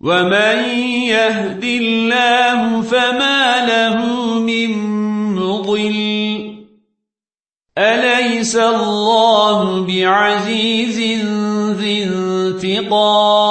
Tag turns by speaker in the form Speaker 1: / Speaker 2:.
Speaker 1: ومن يهد الله فما له من مضل أليس الله بعزيز ذي انتقام